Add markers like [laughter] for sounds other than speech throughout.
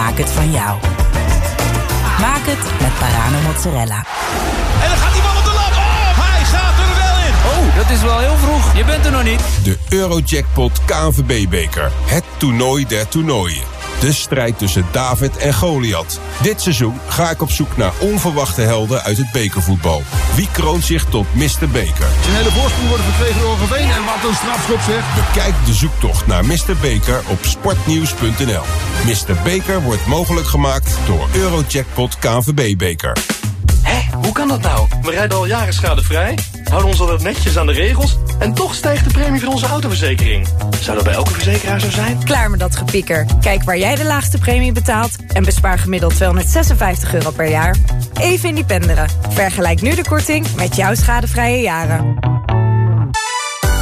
Maak het van jou. Maak het met Parano Mozzarella. En dan gaat die bal op de lat. Oh, hij gaat er wel in. Oh, dat is wel heel vroeg. Je bent er nog niet. De Eurojackpot KNVB-beker. Het toernooi der toernooien. De strijd tussen David en Goliath. Dit seizoen ga ik op zoek naar onverwachte helden uit het bekervoetbal. Wie kroont zich tot Mr. Beker? Zijn hele voorsprong wordt verkregen door Geveen. En wat een strafschop zeg. Bekijk de zoektocht naar Mr. Beker op sportnieuws.nl. Mr. Beker wordt mogelijk gemaakt door Eurojackpot KNVB-beker. Hé, hoe kan dat nou? We rijden al jaren schadevrij, houden ons altijd netjes aan de regels... en toch stijgt de premie van onze autoverzekering. Zou dat bij elke verzekeraar zo zijn? Klaar met dat gepieker. Kijk waar jij de laagste premie betaalt... en bespaar gemiddeld 256 euro per jaar. Even independeren. Vergelijk nu de korting met jouw schadevrije jaren.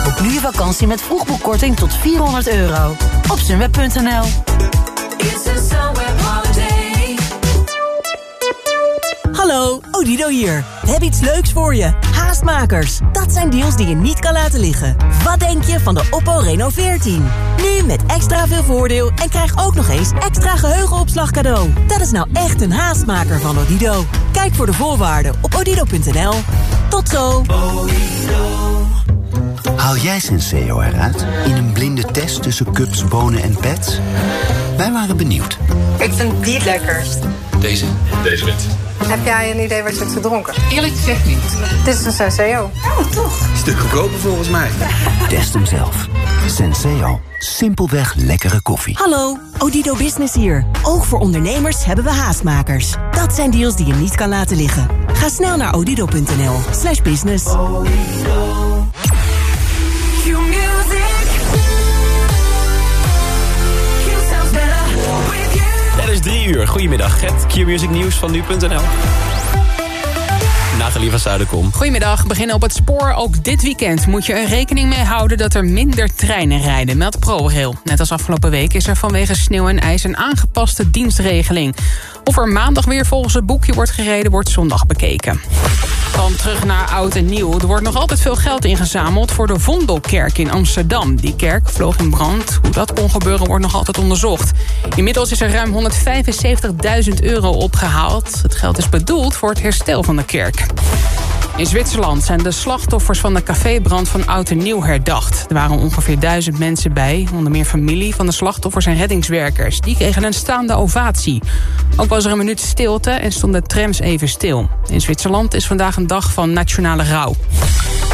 Boek nu je vakantie met vroegboekkorting tot 400 euro. Op sunweb.nl Hallo, Odido hier. We hebben iets leuks voor je. Haastmakers. Dat zijn deals die je niet kan laten liggen. Wat denk je van de Oppo Reno 14? Nu met extra veel voordeel en krijg ook nog eens extra geheugenopslag cadeau. Dat is nou echt een haastmaker van Odido. Kijk voor de voorwaarden op odido.nl. Tot zo. Haal jij Senseo eruit in een blinde test tussen cups, bonen en pets? Wij waren benieuwd. Ik vind die het lekkerst. Deze? Deze wit. Heb jij een idee wat je hebt gedronken? Eerlijk gezegd niet. Dit is een Senseo. Oh, toch? Stuk goedkoper volgens mij. [laughs] Test hem zelf. Senseo. Simpelweg lekkere koffie. Hallo, Odido Business hier. Ook voor ondernemers hebben we haastmakers. Dat zijn deals die je niet kan laten liggen. Ga snel naar odido.nl slash business. Goedemiddag. Het Q-Music nieuws van nu.nl. Nathalie van Zuiderkom. Goedemiddag. Beginnen op het spoor. Ook dit weekend moet je er rekening mee houden dat er minder treinen rijden, meldt ProRail. Net als afgelopen week is er vanwege sneeuw en ijs een aangepaste dienstregeling. Of er maandag weer volgens het boekje wordt gereden, wordt zondag bekeken. Dan terug naar oud en nieuw. Er wordt nog altijd veel geld ingezameld voor de Vondelkerk in Amsterdam. Die kerk vloog in brand. Hoe dat kon gebeuren wordt nog altijd onderzocht. Inmiddels is er ruim 175.000 euro opgehaald. Het geld is bedoeld voor het herstel van de kerk. In Zwitserland zijn de slachtoffers van de cafébrand van Oud en Nieuw herdacht. Er waren ongeveer duizend mensen bij, onder meer familie van de slachtoffers en reddingswerkers. Die kregen een staande ovatie. Ook was er een minuut stilte en stonden trams even stil. In Zwitserland is vandaag een dag van nationale rouw.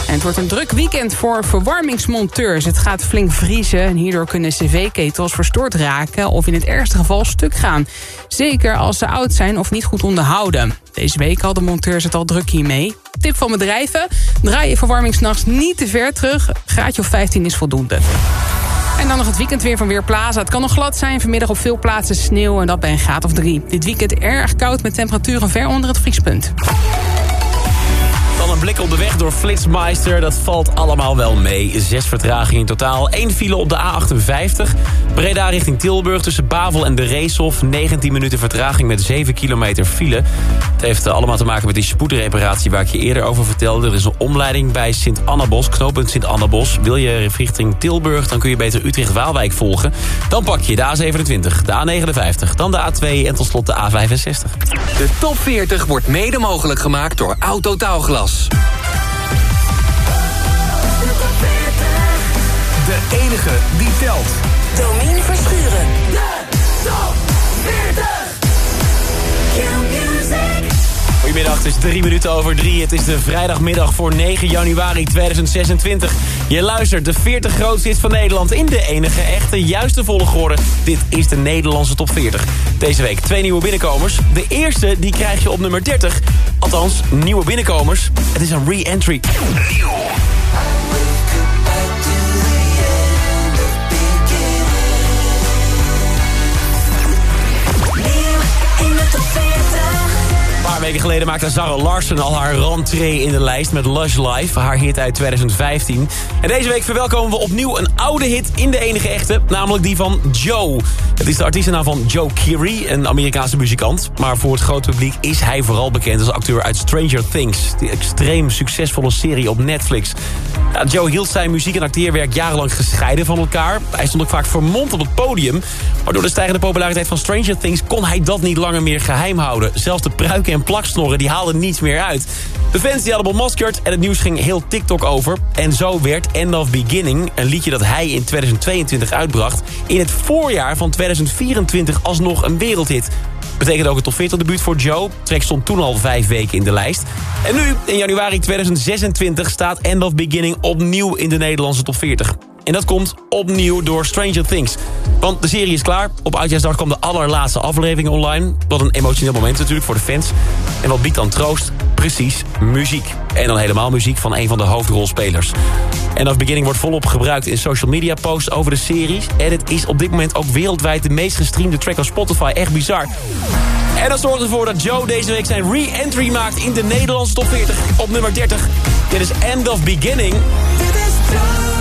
En het wordt een druk weekend voor verwarmingsmonteurs. Het gaat flink vriezen en hierdoor kunnen cv-ketels verstoord raken... of in het ergste geval stuk gaan. Zeker als ze oud zijn of niet goed onderhouden. Deze week hadden monteurs het al druk hiermee. Tip van bedrijven, draai je verwarming s'nachts niet te ver terug. Graadje of 15 is voldoende. En dan nog het weekend weer van Weerplaza. Het kan nog glad zijn, vanmiddag op veel plaatsen sneeuw en dat bij een graad of drie. Dit weekend erg koud met temperaturen ver onder het vriespunt. Dan een blik op de weg door Flitsmeister. Dat valt allemaal wel mee. Zes vertragingen in totaal. Eén file op de A58. Breda richting Tilburg tussen Bavel en de Reeshof. 19 minuten vertraging met 7 kilometer file. Het heeft allemaal te maken met die spoedreparatie waar ik je eerder over vertelde. Er is een omleiding bij Sint-Annabos, knooppunt Sint-Annabos. Wil je richting Tilburg, dan kun je beter Utrecht-Waalwijk volgen. Dan pak je de A27, de A59, dan de A2 en tot slot de A65. De top 40 wordt mede mogelijk gemaakt door Autotaalglas. De enige die telt. Domien Verschuren. Goedemiddag, het is drie minuten over drie. Het is de vrijdagmiddag voor 9 januari 2026. Je luistert de 40 grootste hits van Nederland in de enige echte juiste volgorde. Dit is de Nederlandse top 40. Deze week twee nieuwe binnenkomers. De eerste die krijg je op nummer 30. Althans, nieuwe binnenkomers. Het is een re-entry. Weken geleden maakte Zara Larsen al haar rentree in de lijst met Lush Life, haar hit uit 2015. En deze week verwelkomen we opnieuw een oude hit in de enige echte, namelijk die van Joe. Het is de artiestennaam van Joe Keery, een Amerikaanse muzikant. Maar voor het grote publiek is hij vooral bekend als acteur uit Stranger Things, die extreem succesvolle serie op Netflix. Ja, Joe hield zijn muziek en acteerwerk jarenlang gescheiden van elkaar. Hij stond ook vaak vermomd op het podium. Maar door de stijgende populariteit van Stranger Things kon hij dat niet langer meer geheim houden. Zelfs de pruiken en die haalden niets meer uit. De fans die hadden bemaskerd en het nieuws ging heel TikTok over. En zo werd End of Beginning, een liedje dat hij in 2022 uitbracht... in het voorjaar van 2024 alsnog een wereldhit. Betekent ook het top 40 debuut voor Joe. Track stond toen al vijf weken in de lijst. En nu, in januari 2026, staat End of Beginning opnieuw in de Nederlandse top 40. En dat komt opnieuw door Stranger Things. Want de serie is klaar. Op Oudjaarsdag kwam de allerlaatste aflevering online. Wat een emotioneel moment natuurlijk voor de fans. En wat biedt dan troost? Precies, muziek. En dan helemaal muziek van een van de hoofdrolspelers. En of Beginning wordt volop gebruikt in social media posts over de series. En het is op dit moment ook wereldwijd de meest gestreamde track op Spotify. Echt bizar. En dat zorgt ervoor dat Joe deze week zijn re-entry maakt in de Nederlandse top 40. Op nummer 30. Dit is End of Beginning. Dit is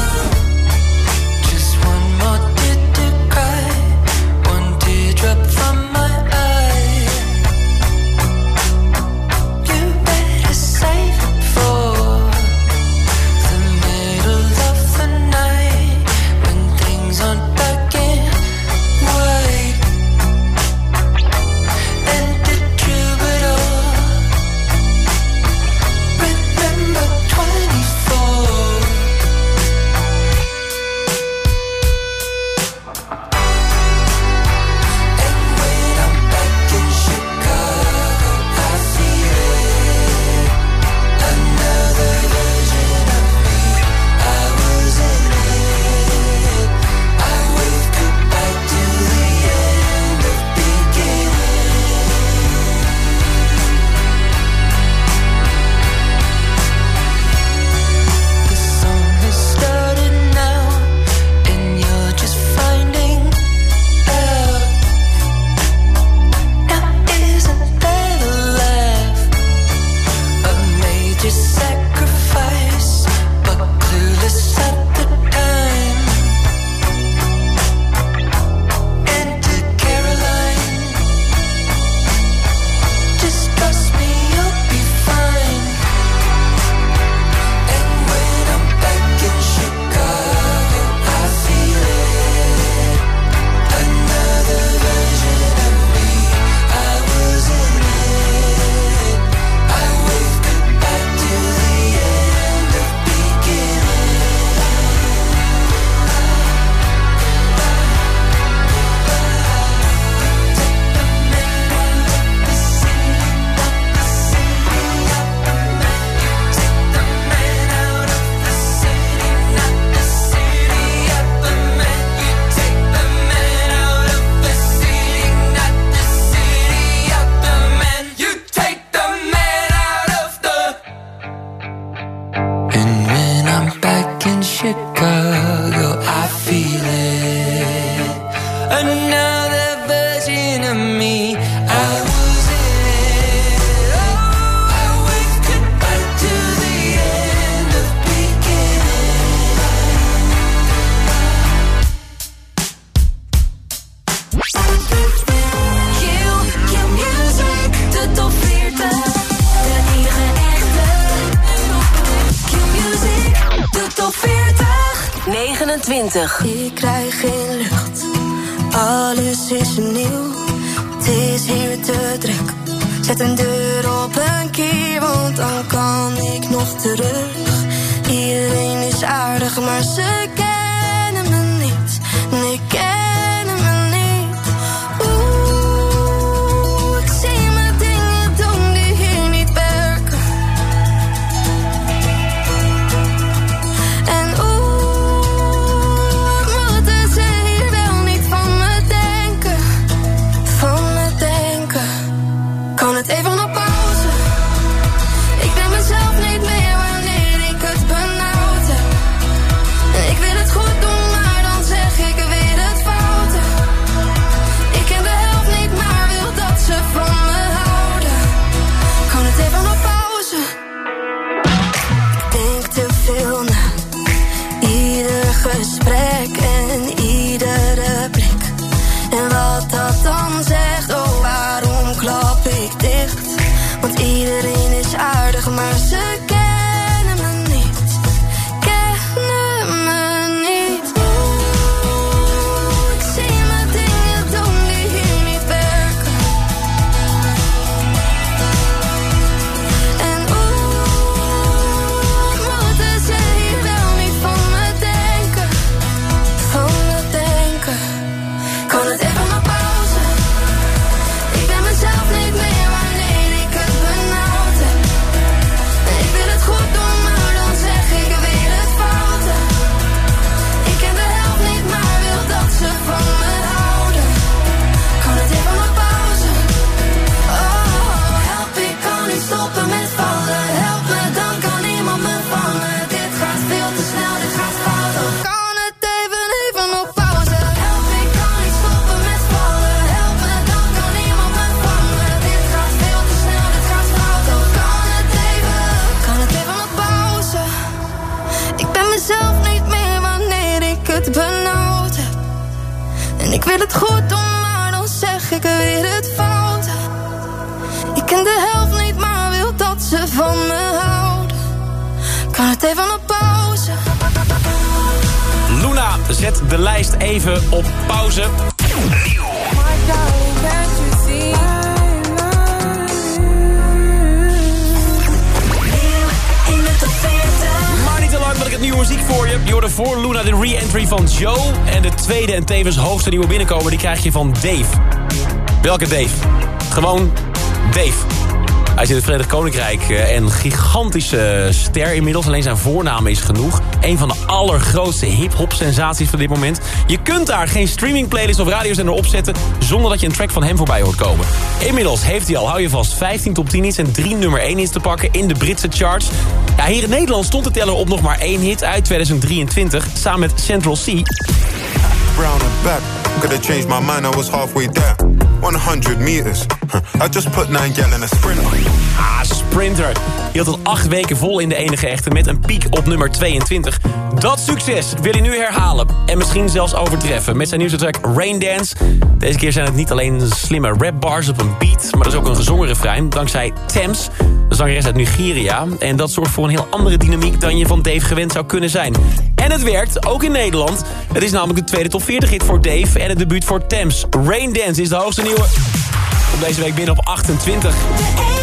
20. Voor Luna de re-entry van Joe. En de tweede en tevens hoogste nieuwe binnenkomen, die krijg je van Dave. Welke Dave? Gewoon Dave. Hij zit in het Verenigd Koninkrijk eh, en gigantische ster inmiddels. Alleen zijn voornaam is genoeg. Een van de allergrootste hip-hop sensaties van dit moment. Je kunt daar geen streaming playlist of radiozender opzetten... zonder dat je een track van hem voorbij hoort komen. Inmiddels heeft hij al, hou je vast, 15 top 10 hits... en 3 nummer 1 hits te pakken in de Britse charts. Ja, hier in Nederland stond de teller op nog maar één hit uit 2023... samen met Central C. brown and back. Could have changed my mind, I was halfway there. 100 meters. I just put nine gal in a sprinter. Ah, Sprinter. Had het acht weken vol in de enige echte met een piek op nummer 22. Dat succes wil hij nu herhalen. En misschien zelfs overtreffen met zijn nieuwste track Rain Dance. Deze keer zijn het niet alleen slimme rapbars op een beat... maar dat is ook een gezongen refrein dankzij Thames. De zangeres uit Nigeria. En dat zorgt voor een heel andere dynamiek dan je van Dave gewend zou kunnen zijn. En het werkt, ook in Nederland. Het is namelijk de tweede top 40 hit voor Dave en het debuut voor Thames. Rain Dance is de hoogste nieuwe. Komt deze week binnen op 28.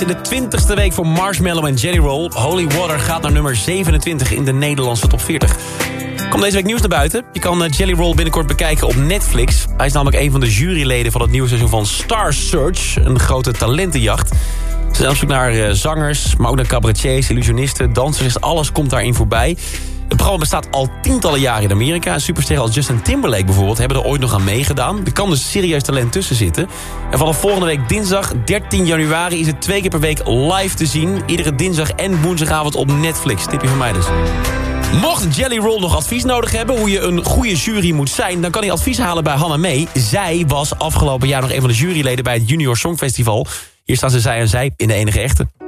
in de 20ste week voor Marshmallow en Jelly Roll. Holy Water gaat naar nummer 27 in de Nederlandse top 40. Komt deze week nieuws naar buiten. Je kan eh, Jelly Roll binnenkort bekijken op Netflix. Hij is namelijk een van de juryleden van het nieuwe seizoen van Star Search. Een grote talentenjacht. Ze zijn op zoek naar eh, zangers, maar ook naar cabaretiers, illusionisten, dansers. Alles komt daarin voorbij. Het programma bestaat al tientallen jaren in Amerika. Supersterren als Justin Timberlake bijvoorbeeld hebben er ooit nog aan meegedaan. Er kan dus serieus talent tussen zitten. En vanaf volgende week dinsdag 13 januari is het twee keer per week live te zien. Iedere dinsdag en woensdagavond op Netflix. Tipje van mij dus. Mocht Jelly Roll nog advies nodig hebben hoe je een goede jury moet zijn... dan kan hij advies halen bij Hannah May. Zij was afgelopen jaar nog een van de juryleden bij het Junior Songfestival. Hier staan ze zij en zij in de enige echte.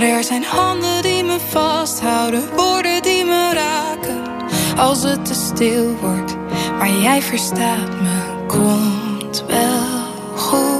Er zijn handen die me vasthouden, woorden die me raken. Als het te stil wordt, maar jij verstaat me, komt wel goed.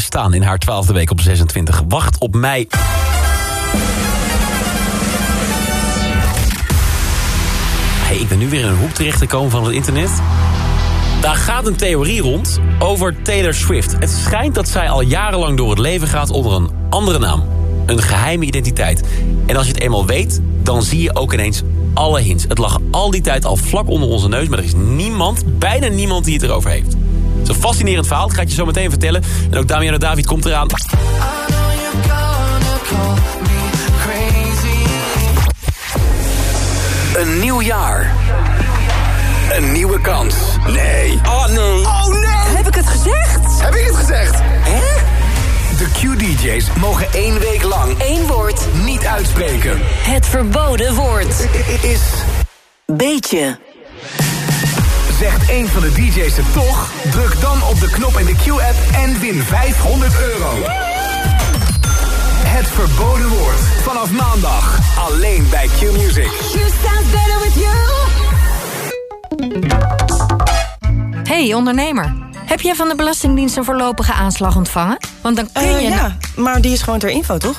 Staan in haar twaalfde week op 26. Wacht op mij. Hey, ik ben nu weer in een hoek terechtgekomen van het internet. Daar gaat een theorie rond over Taylor Swift. Het schijnt dat zij al jarenlang door het leven gaat onder een andere naam. Een geheime identiteit. En als je het eenmaal weet, dan zie je ook ineens alle hints. Het lag al die tijd al vlak onder onze neus... maar er is niemand, bijna niemand die het erover heeft. Het is een fascinerend verhaal, dat ga ik je zo meteen vertellen. En ook Damian en David komt eraan. Een nieuw jaar. Een nieuwe kans. Nee. Oh nee. Oh nee. Heb ik het gezegd? Heb ik het gezegd? Hè? De Q-DJ's mogen één week lang Eén woord. niet uitspreken. Het verboden woord. Is Beetje. Zegt een van de DJ's het toch? Druk dan op de knop in de Q-app en win 500 euro. Het verboden woord. Vanaf maandag. Alleen bij Q-Music. Hey ondernemer, heb jij van de Belastingdienst een voorlopige aanslag ontvangen? Want dan kun Eh, je... ja, maar die is gewoon ter info, toch?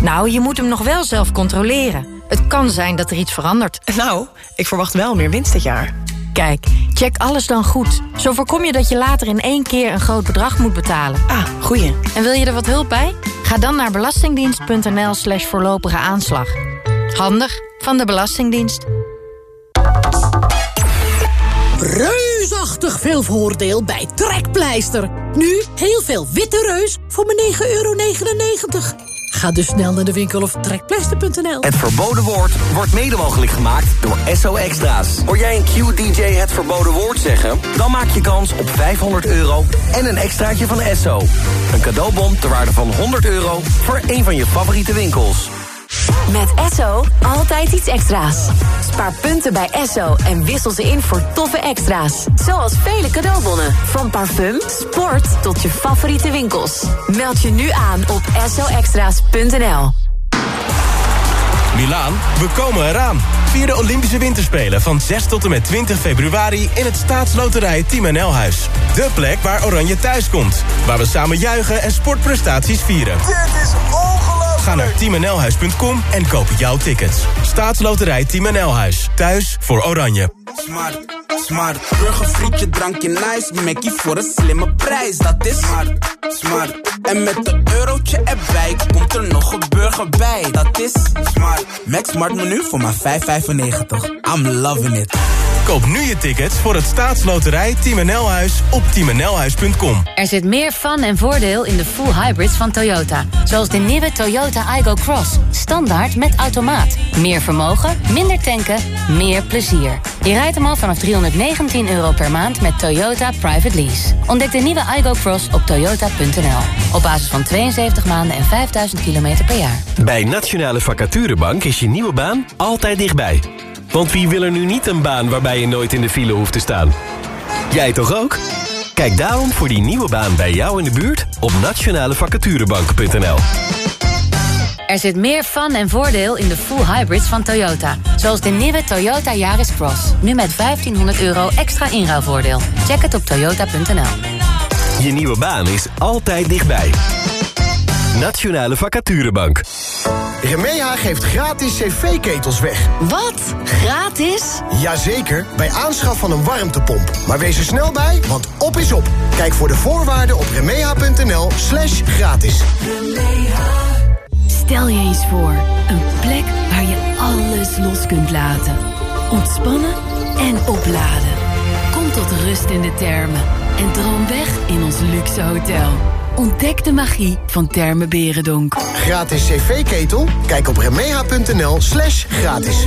Nou, je moet hem nog wel zelf controleren. Het kan zijn dat er iets verandert. Nou, ik verwacht wel meer winst dit jaar. Kijk, check alles dan goed. Zo voorkom je dat je later in één keer een groot bedrag moet betalen. Ah, goeie. En wil je er wat hulp bij? Ga dan naar belastingdienst.nl slash voorlopige aanslag. Handig van de Belastingdienst. Reusachtig veel voordeel bij Trekpleister. Nu heel veel witte reus voor maar 9,99 euro. Ga dus snel naar de winkel of trekpleister.nl. Het verboden woord wordt mede mogelijk gemaakt door SO Extra's. Hoor jij een Q-DJ het verboden woord zeggen? Dan maak je kans op 500 euro en een extraatje van SO. Een cadeaubon ter waarde van 100 euro voor een van je favoriete winkels. Met Esso altijd iets extra's. Spaar punten bij Esso en wissel ze in voor toffe extra's. Zoals vele cadeaubonnen. Van parfum, sport tot je favoriete winkels. Meld je nu aan op essoextra's.nl. Milaan, we komen eraan. Vier de Olympische Winterspelen van 6 tot en met 20 februari... in het staatsloterij Team NL Huis. De plek waar Oranje thuis komt. Waar we samen juichen en sportprestaties vieren. Dit is! Ga naar teamnlhuis.com en koop jouw tickets. Staatsloterij Team NL Huis. Thuis voor Oranje. Smart, smart. Burgerfrietje, drankje nice. Mackie voor een slimme prijs. Dat is smart, smart. En met een eurotje erbij komt er nog een burger bij. Dat is smart. Max Smart menu voor maar 5,95. I'm loving it. Koop nu je tickets voor het staatsloterij Team NL Huis op teamnlhuis.com. Er zit meer fun en voordeel in de full hybrids van Toyota. Zoals de nieuwe Toyota Igo Cross. Standaard met automaat. Meer vermogen, minder tanken, meer plezier. Je rijdt hem al vanaf 319 euro per maand met Toyota Private Lease. Ontdek de nieuwe Igo Cross op toyota.nl. Op basis van 72 maanden en 5000 kilometer per jaar. Bij Nationale Vacaturebank is je nieuwe baan altijd dichtbij. Want wie wil er nu niet een baan waarbij je nooit in de file hoeft te staan? Jij toch ook? Kijk daarom voor die nieuwe baan bij jou in de buurt op nationalevacaturebank.nl. Er zit meer fun en voordeel in de full hybrids van Toyota. Zoals de nieuwe Toyota Yaris Cross. Nu met 1500 euro extra inruilvoordeel. Check het op toyota.nl. Je nieuwe baan is altijd dichtbij. Nationale Vacaturebank. Remeha geeft gratis cv-ketels weg. Wat? Gratis? Jazeker, bij aanschaf van een warmtepomp. Maar wees er snel bij, want op is op. Kijk voor de voorwaarden op remeha.nl slash gratis. Stel je eens voor, een plek waar je alles los kunt laten. Ontspannen en opladen. Kom tot rust in de termen en droom weg in ons luxe hotel. Ontdek de magie van Termen Berendonk. Gratis cv-ketel? Kijk op remeha.nl slash gratis.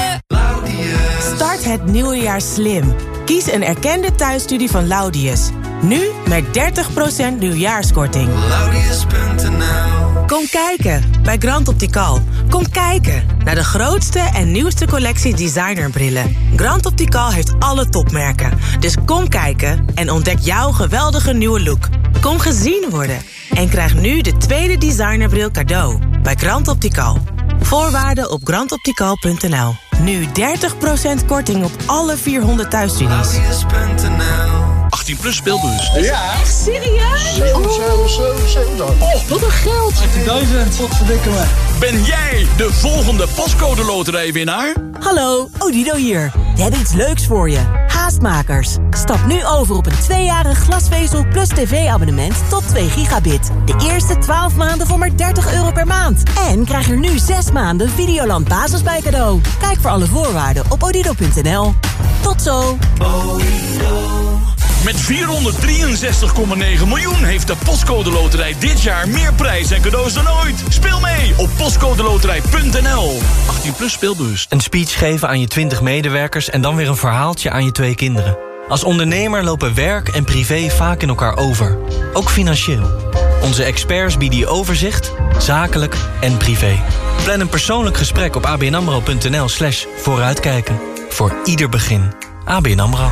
Start het nieuwe jaar slim. Kies een erkende thuisstudie van Laudius. Nu met 30% nieuwjaarskorting. Kom kijken bij Grand Optical. Kom kijken naar de grootste en nieuwste collectie designerbrillen. Grand Optical heeft alle topmerken. Dus kom kijken en ontdek jouw geweldige nieuwe look. Kom gezien worden en krijg nu de tweede designerbril cadeau bij Grand Optical. Voorwaarden op grandoptical.nl. Nu 30% korting op alle 400 thuisstudies. 18 plus speelbus. Ja. Echt serieus? 7, 7, 7, 7. Oh, wat een geld. 18.000. Wat verdikken me. Ben jij de volgende pascode loterijwinnaar? Hallo, Odido hier. We hebben iets leuks voor je. Haastmakers. Stap nu over op een tweejarig glasvezel plus tv-abonnement tot 2 gigabit. De eerste 12 maanden voor maar 30 euro per maand. En krijg er nu 6 maanden Videoland Basis bij cadeau. Kijk voor alle voorwaarden op odido.nl. Tot zo. Met 463,9 miljoen heeft de Postcode Loterij dit jaar meer prijs en cadeaus dan ooit. Speel mee op postcodeloterij.nl. 18 plus speelbewust. Een speech geven aan je 20 medewerkers en dan weer een verhaaltje aan je twee kinderen. Als ondernemer lopen werk en privé vaak in elkaar over. Ook financieel. Onze experts bieden je overzicht, zakelijk en privé. Plan een persoonlijk gesprek op abnamro.nl slash vooruitkijken. Voor ieder begin. ABN AMRO.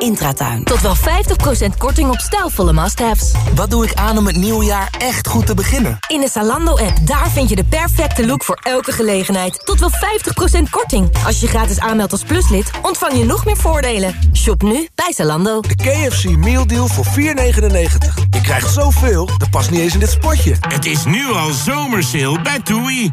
Intratuin. Tot wel 50% korting op stijlvolle must-haves. Wat doe ik aan om het nieuwe jaar echt goed te beginnen? In de Zalando-app, daar vind je de perfecte look voor elke gelegenheid. Tot wel 50% korting. Als je gratis aanmeldt als pluslid, ontvang je nog meer voordelen. Shop nu bij Zalando. De KFC Meal Deal voor 4,99. Je krijgt zoveel, dat past niet eens in dit spotje. Het is nu al zomersale bij TUI.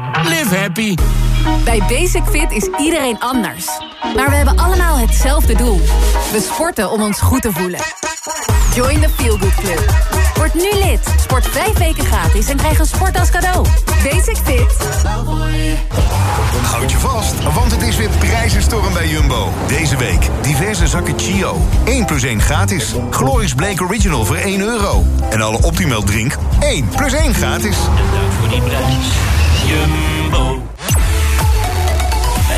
live happy. Bij Basic Fit is iedereen anders. Maar we hebben allemaal hetzelfde doel. We sporten om ons goed te voelen. Join the Feel Good Club. Word nu lid. Sport vijf weken gratis en krijg een sport als cadeau. Basic Fit. Houd je vast, want het is weer prijzenstorm bij Jumbo. Deze week diverse zakken Chio. 1 plus 1 gratis. Glorious Blake Original voor 1 euro. En alle Optimal drink 1 plus 1 gratis. voor die prijs. Jumbo.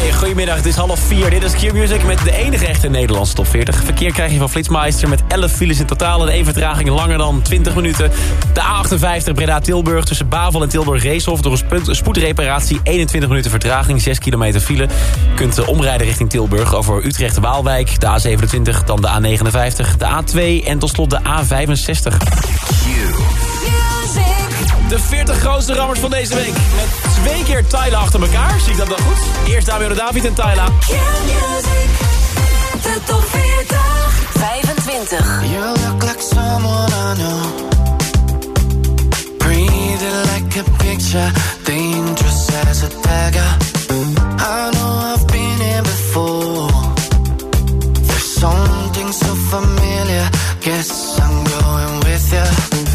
Hey, goedemiddag, het is half vier. Dit is Q-Music met de enige echte Nederlandse top 40. Verkeer krijg je van Flitsmeister met 11 files in totaal... en één vertraging langer dan 20 minuten. De A58 Breda-Tilburg tussen Bavel en Tilburg-Reeshof... door een spoedreparatie 21 minuten vertraging, 6 kilometer file. Je kunt eh, omrijden richting Tilburg over Utrecht-Waalwijk... de A27, dan de A59, de A2 en tot slot de A65. De 40 grootste rammers van deze week. Met twee keer Tyla achter elkaar. Zie ik dat dan goed? Eerst Damian de David en Tyla. De top 40. 25. You look like someone I know. Breathing like a picture, dangerous as a dagger. I know I've been here before. There's something so familiar. Guess I'm going with you.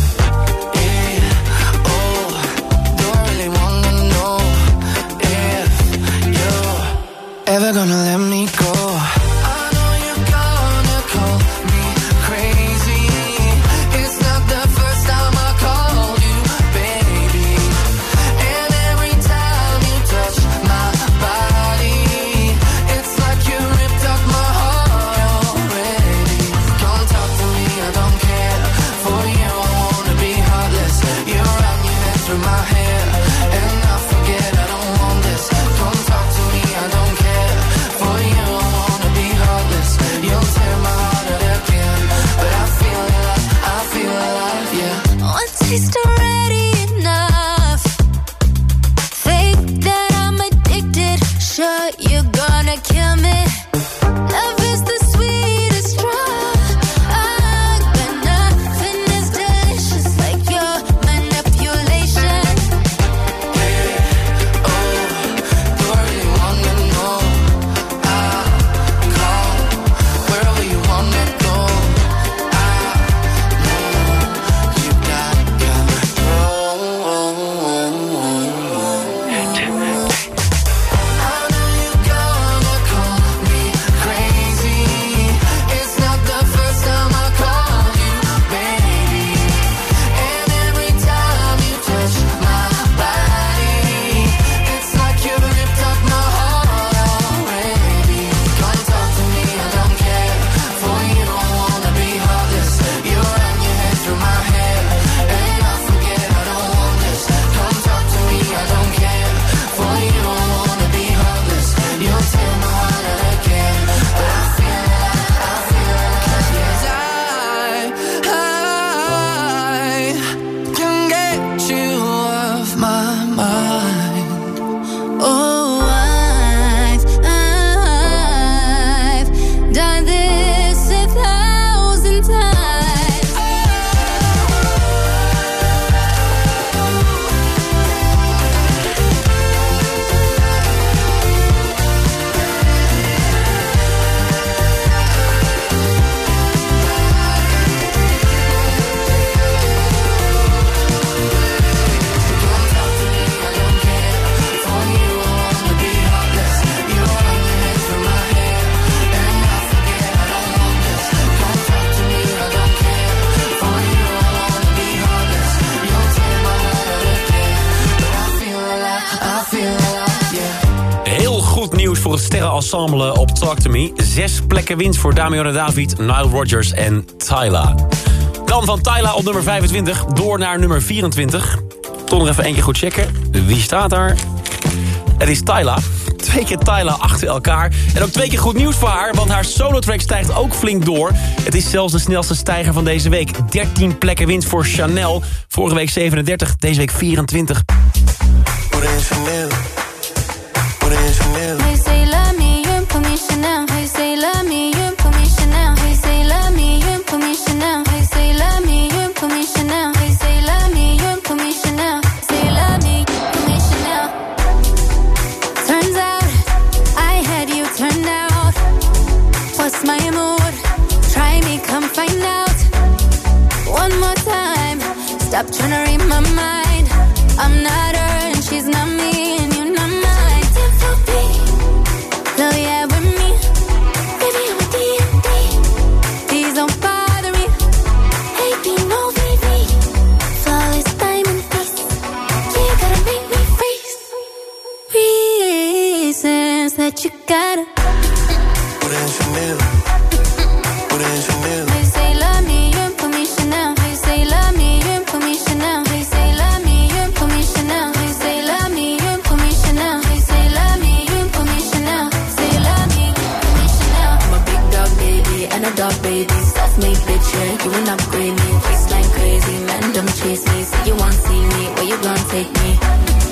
ensemble op Talk To Me. Zes plekken winst voor Damian en David, Nile Rodgers en Tyla. Dan van Tyla op nummer 25 door naar nummer 24. Toch nog even keer goed checken. Wie staat daar? Het is Tyla. Twee keer Tyla achter elkaar. En ook twee keer goed nieuws voor haar, want haar solo-track stijgt ook flink door. Het is zelfs de snelste stijger van deze week. 13 plekken winst voor Chanel. Vorige week 37, deze week 24. They trying to read my mind. I'm not. dog babies. That's me, bitch, yeah, you an upgrade me. Waste like crazy, man, don't chase me. Say you want see me, where you gonna take me?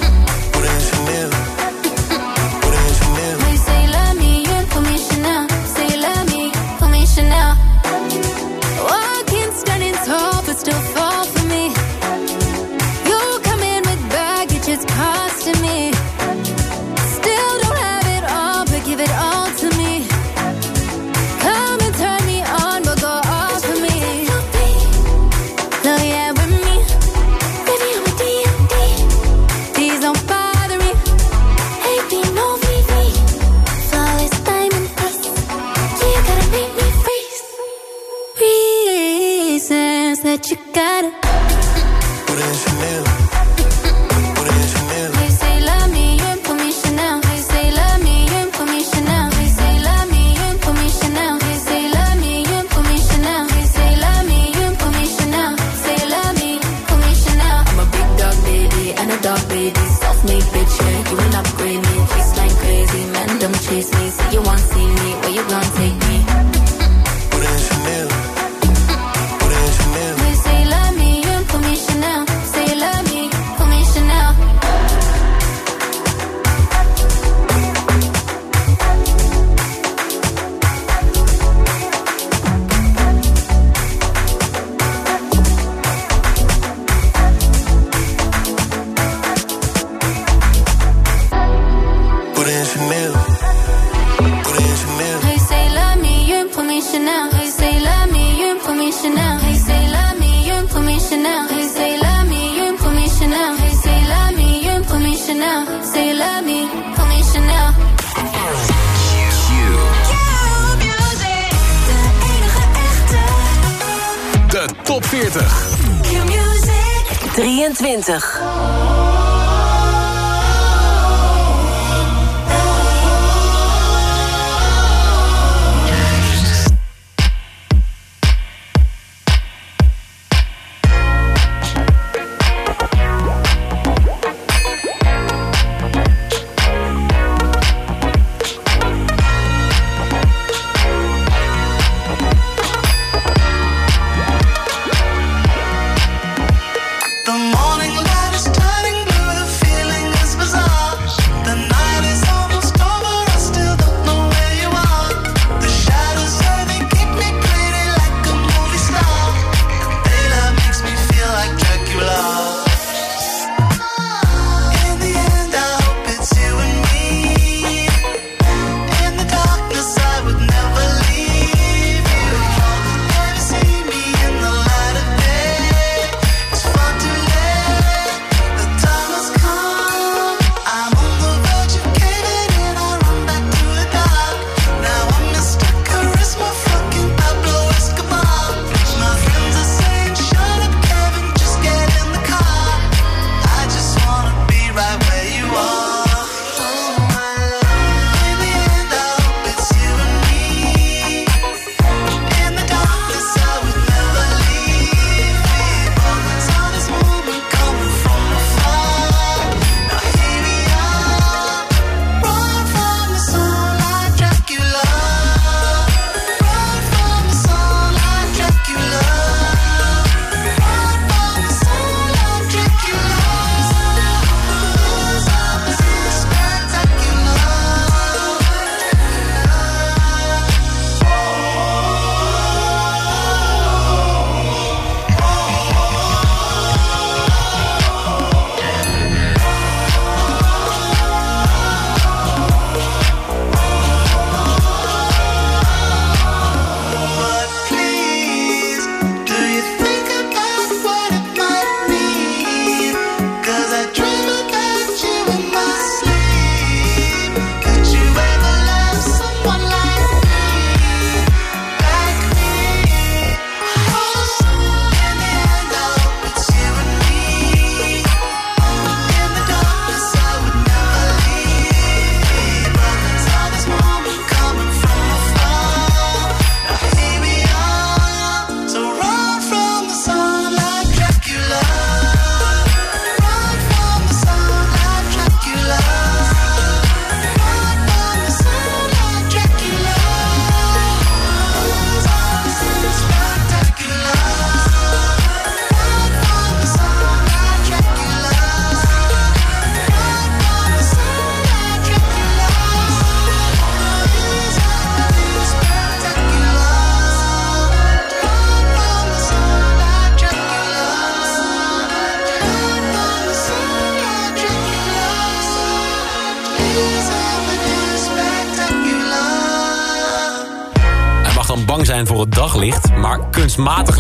22.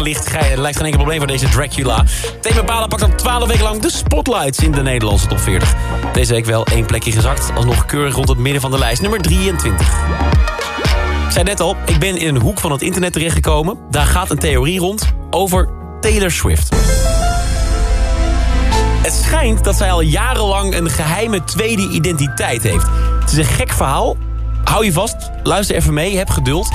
Licht lijkt geen enkel probleem voor deze Dracula. Thema Balen pakt al 12 weken lang de spotlights in de Nederlandse top 40. Deze week wel één plekje gezakt. Alsnog keurig rond het midden van de lijst. Nummer 23. Ik zei net al, ik ben in een hoek van het internet terechtgekomen. Daar gaat een theorie rond over Taylor Swift. Het schijnt dat zij al jarenlang een geheime tweede identiteit heeft. Het is een gek verhaal. Hou je vast, luister even mee, heb geduld.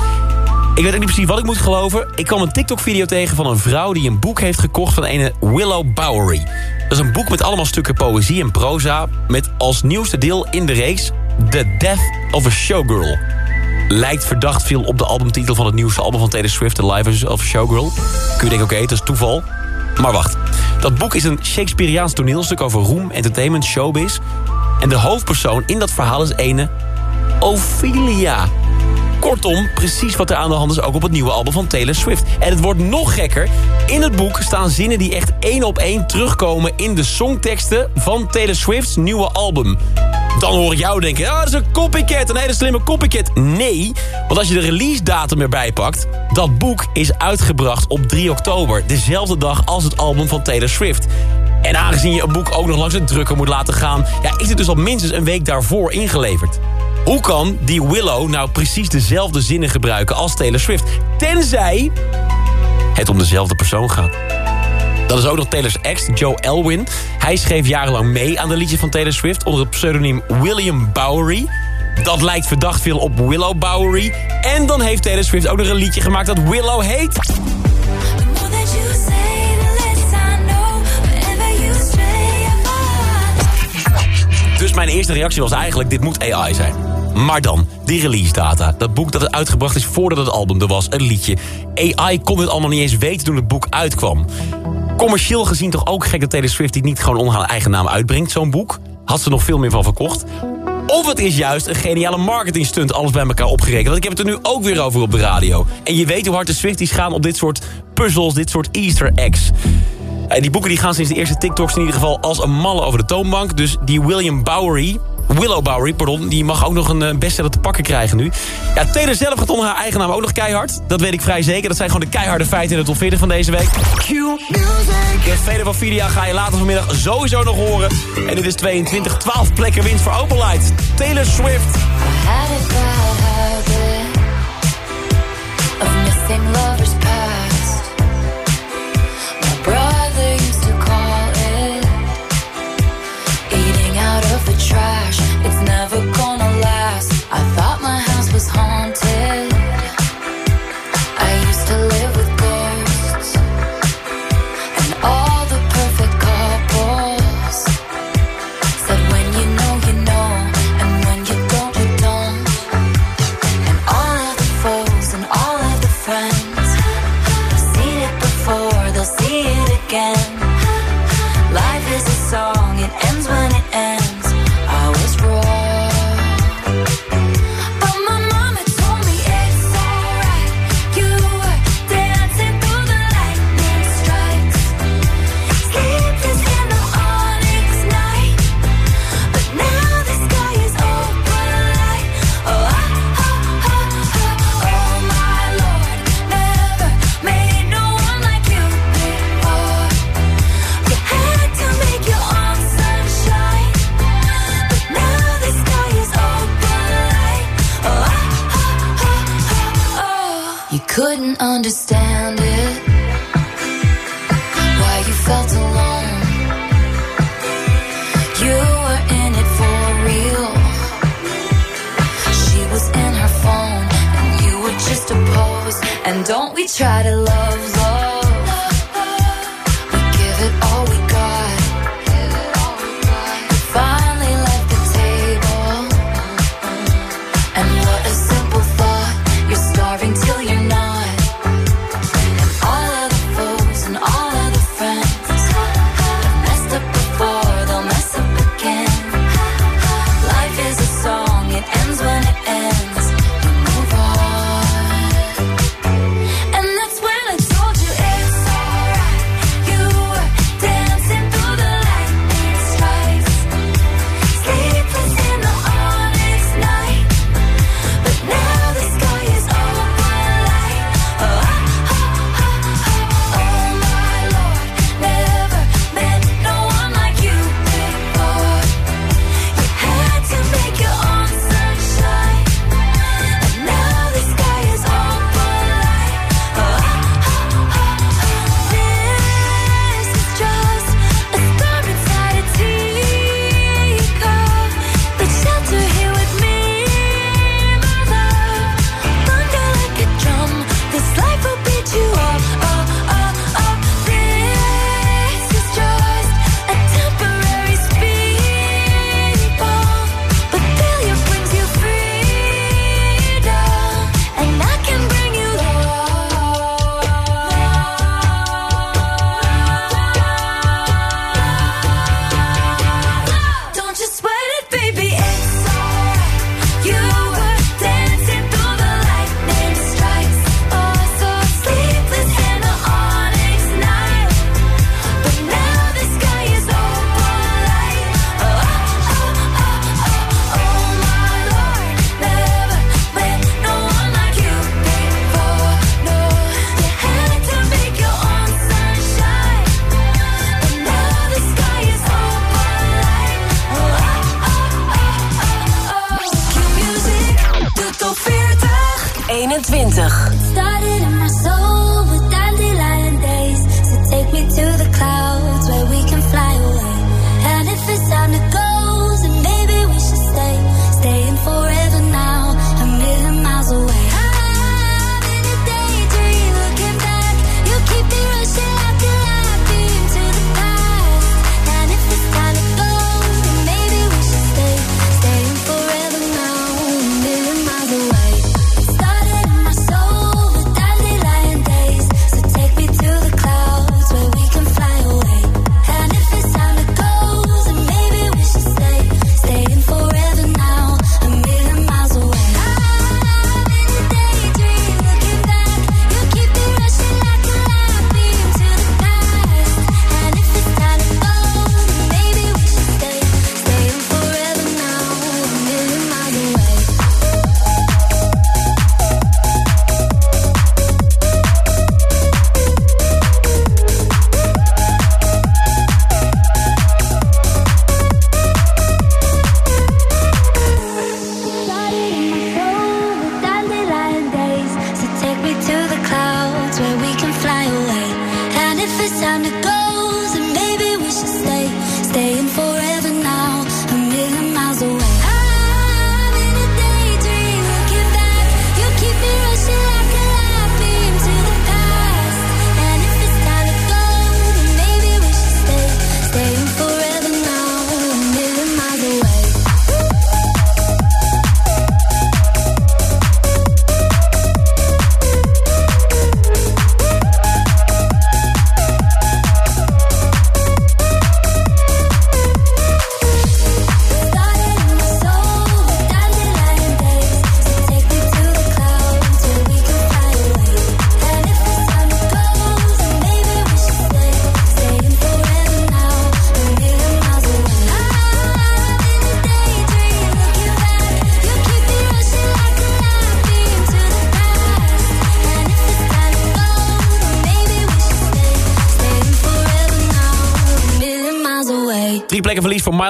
Ik weet ook niet precies wat ik moet geloven. Ik kwam een TikTok-video tegen van een vrouw die een boek heeft gekocht van een Willow Bowery. Dat is een boek met allemaal stukken poëzie en proza... met als nieuwste deel in de reeks The Death of a Showgirl. Lijkt verdacht veel op de albumtitel van het nieuwste album van Taylor Swift... The Life of Showgirl. Kun je denken, oké, dat is toeval. Maar wacht. Dat boek is een Shakespeareaans toneelstuk over roem, entertainment, showbiz. En de hoofdpersoon in dat verhaal is ene Ophelia. Kortom, precies wat er aan de hand is ook op het nieuwe album van Taylor Swift. En het wordt nog gekker. In het boek staan zinnen die echt één op één terugkomen... in de songteksten van Taylor Swift's nieuwe album. Dan hoor ik jou denken, ah, dat is een copycat, een hele slimme copycat. Nee, want als je de release datum erbij pakt... dat boek is uitgebracht op 3 oktober. Dezelfde dag als het album van Taylor Swift. En aangezien je een boek ook nog langs een drukker moet laten gaan... Ja, is het dus al minstens een week daarvoor ingeleverd. Hoe kan die Willow nou precies dezelfde zinnen gebruiken als Taylor Swift? Tenzij het om dezelfde persoon gaat. Dat is ook nog Taylor's ex, Joe Elwin. Hij schreef jarenlang mee aan de liedje van Taylor Swift... onder het pseudoniem William Bowery. Dat lijkt verdacht veel op Willow Bowery. En dan heeft Taylor Swift ook nog een liedje gemaakt dat Willow heet. Dus mijn eerste reactie was eigenlijk, dit moet AI zijn. Maar dan, die release data. Dat boek dat het uitgebracht is voordat het album er was, een liedje. AI kon dit allemaal niet eens weten toen het boek uitkwam. Commercieel gezien toch ook gek dat Taylor Swift dit niet gewoon onder haar eigen naam uitbrengt, zo'n boek. Had ze nog veel meer van verkocht. Of het is juist een geniale marketingstunt, alles bij elkaar opgerekend. Want ik heb het er nu ook weer over op de radio. En je weet hoe hard de Swifties gaan op dit soort puzzels, dit soort easter eggs. En die boeken die gaan sinds de eerste TikToks in ieder geval als een malle over de toonbank. Dus die William Bowery, Willow Bowery, pardon, die mag ook nog een eh, bestseller te pakken krijgen nu. Ja, Taylor zelf gaat onder haar eigen naam ook nog keihard. Dat weet ik vrij zeker. Dat zijn gewoon de keiharde feiten in de top 40 van deze week. De vele van Fidia ga je later vanmiddag sowieso nog horen. En dit is 22, 12 plekken winst voor Openlight. Taylor Swift.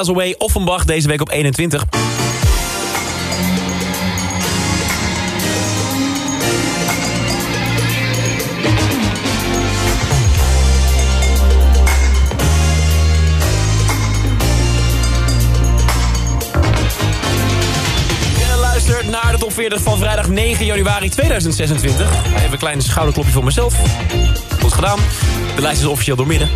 Away Offenbach deze week op 21. Je luistert naar de top 40 van vrijdag 9 januari 2026. Even een klein schouderklopje voor mezelf. Goed gedaan. De lijst is officieel doormidden.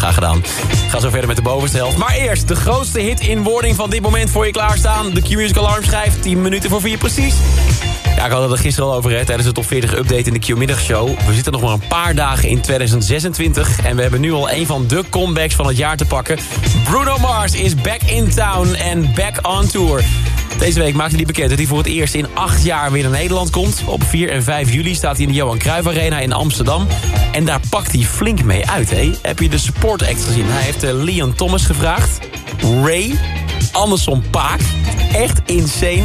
Graag gedaan. Ga zo verder met de bovenste helft. Maar eerst de grootste hit in wording van dit moment voor je klaarstaan. De Q-Music Alarm schrijft 10 minuten voor 4 precies. Ja, ik had het er gisteren al over hè, tijdens de top 40 update in de Q-middagshow. We zitten nog maar een paar dagen in 2026. En we hebben nu al een van de comebacks van het jaar te pakken. Bruno Mars is back in town en back on tour. Deze week maakte hij bekend dat hij voor het eerst in acht jaar weer naar Nederland komt. Op 4 en 5 juli staat hij in de Johan Cruijff Arena in Amsterdam. En daar pakt hij flink mee uit? Heb je de support act gezien? Hij heeft eh, Leon Thomas gevraagd. Ray. Anderson Paak. Echt insane.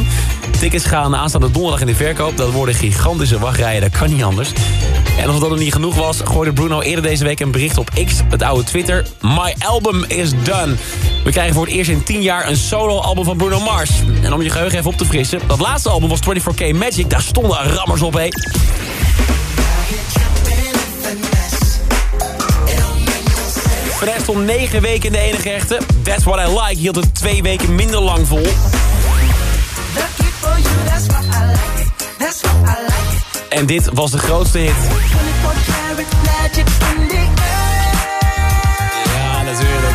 Tickets gaan aanstaande donderdag in de verkoop. Dat worden gigantische wachtrijen, dat kan niet anders. En als dat nog niet genoeg was, gooide Bruno eerder deze week een bericht op X, het oude Twitter. My album is done. We krijgen voor het eerst in 10 jaar een solo-album van Bruno Mars. En om je geheugen even op te frissen, dat laatste album was 24K Magic. Daar stonden rammers op, hé. Vandaag stond 9 weken in de enige echte. That's what I like hield het twee weken minder lang vol. En dit was de grootste hit. Ja, natuurlijk.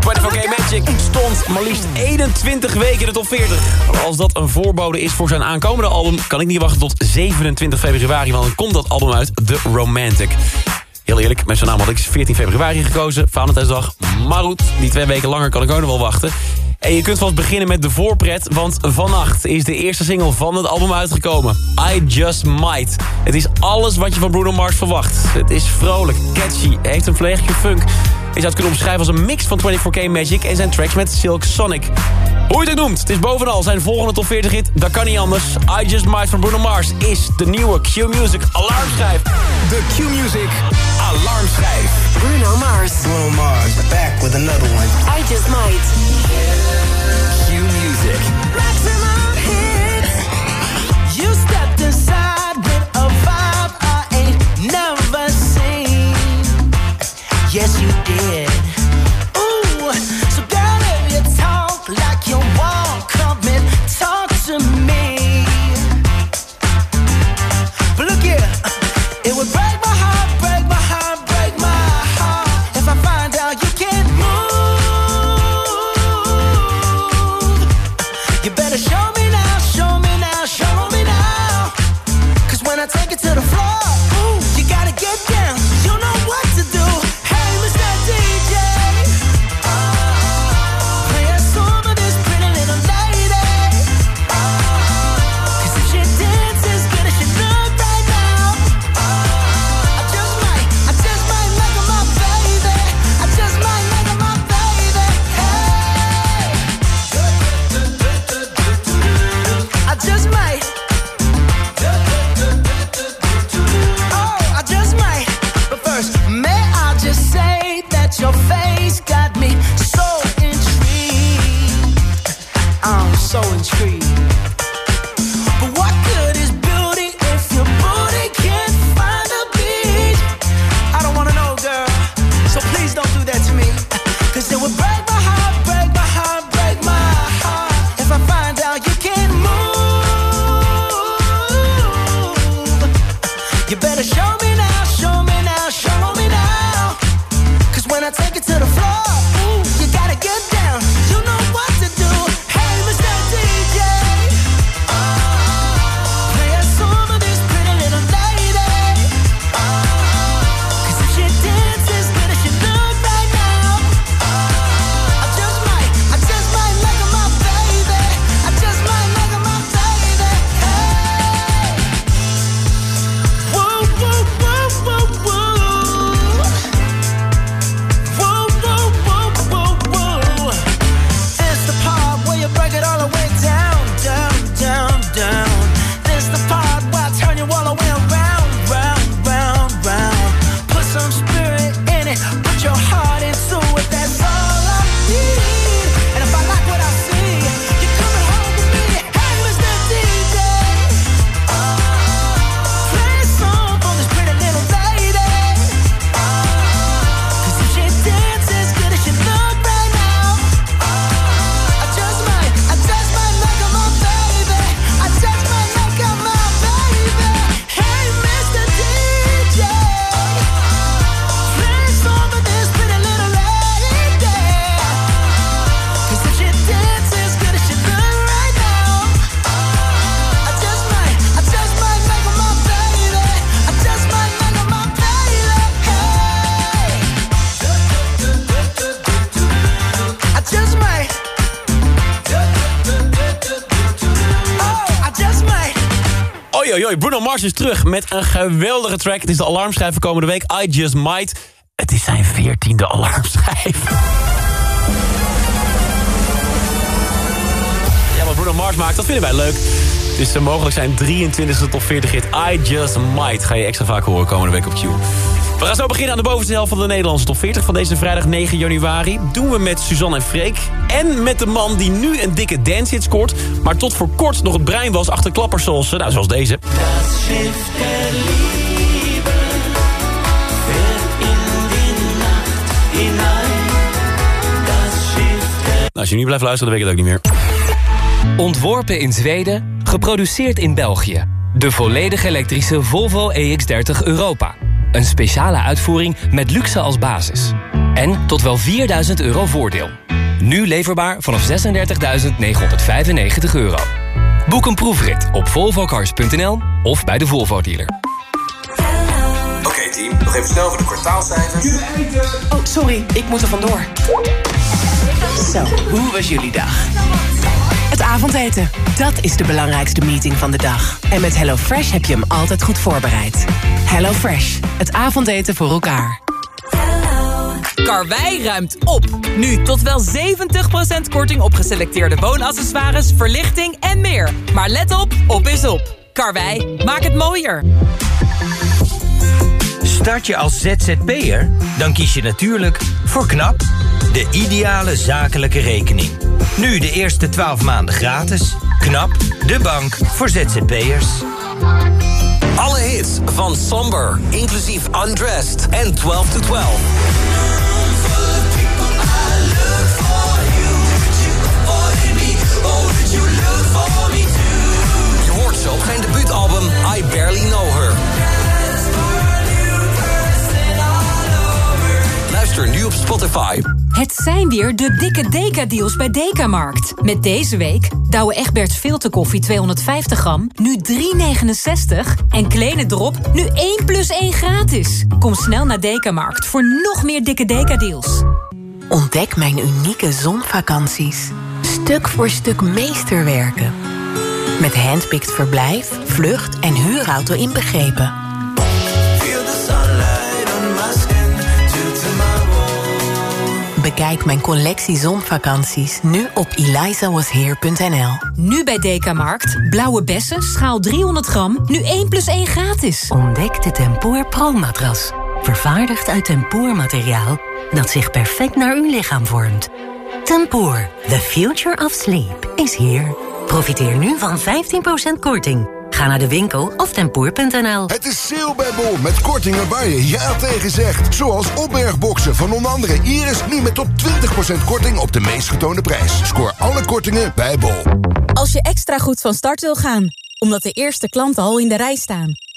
24K Magic stond maar liefst 21 weken in de top 40. Als dat een voorbode is voor zijn aankomende album... kan ik niet wachten tot 27 februari... want dan komt dat album uit, The Romantic. Heel eerlijk, met zijn naam had ik 14 februari gekozen, Valentijnsdag. Maar goed, die twee weken langer kan ik ook nog wel wachten. En je kunt vast beginnen met de voorpret, want vannacht is de eerste single van het album uitgekomen. I Just Might. Het is alles wat je van Bruno Mars verwacht. Het is vrolijk, catchy, heeft een vleugje funk. Je zou het kunnen omschrijven als een mix van 24K Magic en zijn tracks met Silk Sonic. Hoe je het ook noemt, het is bovenal zijn volgende top 40 hit. Dat kan niet anders. I Just Might van Bruno Mars is de nieuwe Q-Music alarmschijf. De Q-Music Alarmschijf. Bruno Mars. Bruno Mars, back with another one. I Just Might. Terug met een geweldige track. Het is de alarmschijf van komende week, I Just Might. Het is zijn veertiende alarmschijf. Ja, wat Bruno Mars maakt, dat vinden wij leuk. Is uh, mogelijk zijn 23e top 40 hit I Just Might. Ga je extra vaak horen komende week op Q. We gaan zo beginnen aan de bovenste helft van de Nederlandse top 40 van deze vrijdag 9 januari. Doen we met Suzanne en Freek. En met de man die nu een dikke dancehit scoort. Maar tot voor kort nog het brein was achter klappers zoals, eh, nou, zoals deze. Fährt in Nacht als je niet blijft luisteren, dan weet ik het ook niet meer. Ontworpen in Zweden, geproduceerd in België. De volledig elektrische Volvo EX30 Europa. Een speciale uitvoering met luxe als basis. En tot wel 4000 euro voordeel. Nu leverbaar vanaf 36.995 euro. Boek een proefrit op volvocars.nl of bij de Volvo dealer. Oké team, nog even snel voor de kwartaalcijfers. Oh, sorry, ik moet er vandoor. Zo, hoe was jullie dag? Het avondeten, dat is de belangrijkste meeting van de dag. En met HelloFresh heb je hem altijd goed voorbereid. HelloFresh, het avondeten voor elkaar. Karwei ruimt op. Nu tot wel 70% korting op geselecteerde woonaccessoires, verlichting en meer. Maar let op, op is op. Karwei, maak het mooier. Start je als ZZP'er? Dan kies je natuurlijk voor KNAP, de ideale zakelijke rekening. Nu de eerste 12 maanden gratis. KNAP, de bank voor ZZP'ers. Alle hits van Somber, inclusief Undressed en 12 to 12. Je hoort zo zijn debuutalbum I Barely Know Her. Luister nu op Spotify. Het zijn weer de dikke Deka-deals bij Dekamarkt. Met deze week Douwe Egberts filterkoffie 250 gram, nu 3,69. En Kleine Drop, nu 1 plus 1 gratis. Kom snel naar Dekamarkt voor nog meer dikke Deka-deals. Ontdek mijn unieke zonvakanties. Stuk voor stuk meesterwerken. Met handpicked verblijf, vlucht en huurauto inbegrepen. Bekijk mijn collectie zonvakanties nu op elizawasheer.nl. Nu bij Dekamarkt. Blauwe bessen, schaal 300 gram, nu 1 plus 1 gratis. Ontdek de Tempoor Pro-matras. Vervaardigd uit tempoormateriaal dat zich perfect naar uw lichaam vormt. Tempoor, the future of sleep, is here. Profiteer nu van 15% korting. Ga naar de winkel of tempoor.nl. Het is sale bij Bol met kortingen waar je ja tegen zegt. Zoals opbergboxen van onder andere Iris nu met tot 20% korting op de meest getoonde prijs. Scoor alle kortingen bij Bol. Als je extra goed van start wil gaan, omdat de eerste klanten al in de rij staan...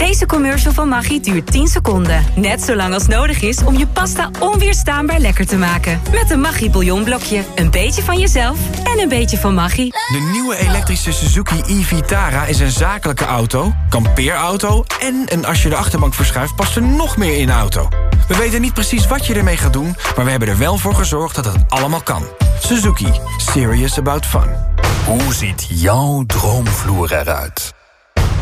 Deze commercial van Maggi duurt 10 seconden. Net zo lang als nodig is om je pasta onweerstaanbaar lekker te maken. Met een Maggi bouillonblokje. Een beetje van jezelf en een beetje van Maggi. De nieuwe elektrische Suzuki e-Vitara is een zakelijke auto, kampeerauto... en een als je de achterbank verschuift past er nog meer in de auto. We weten niet precies wat je ermee gaat doen... maar we hebben er wel voor gezorgd dat het allemaal kan. Suzuki. Serious about fun. Hoe ziet jouw droomvloer eruit?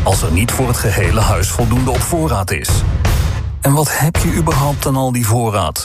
Als er niet voor het gehele huis voldoende op voorraad is. En wat heb je überhaupt aan al die voorraad?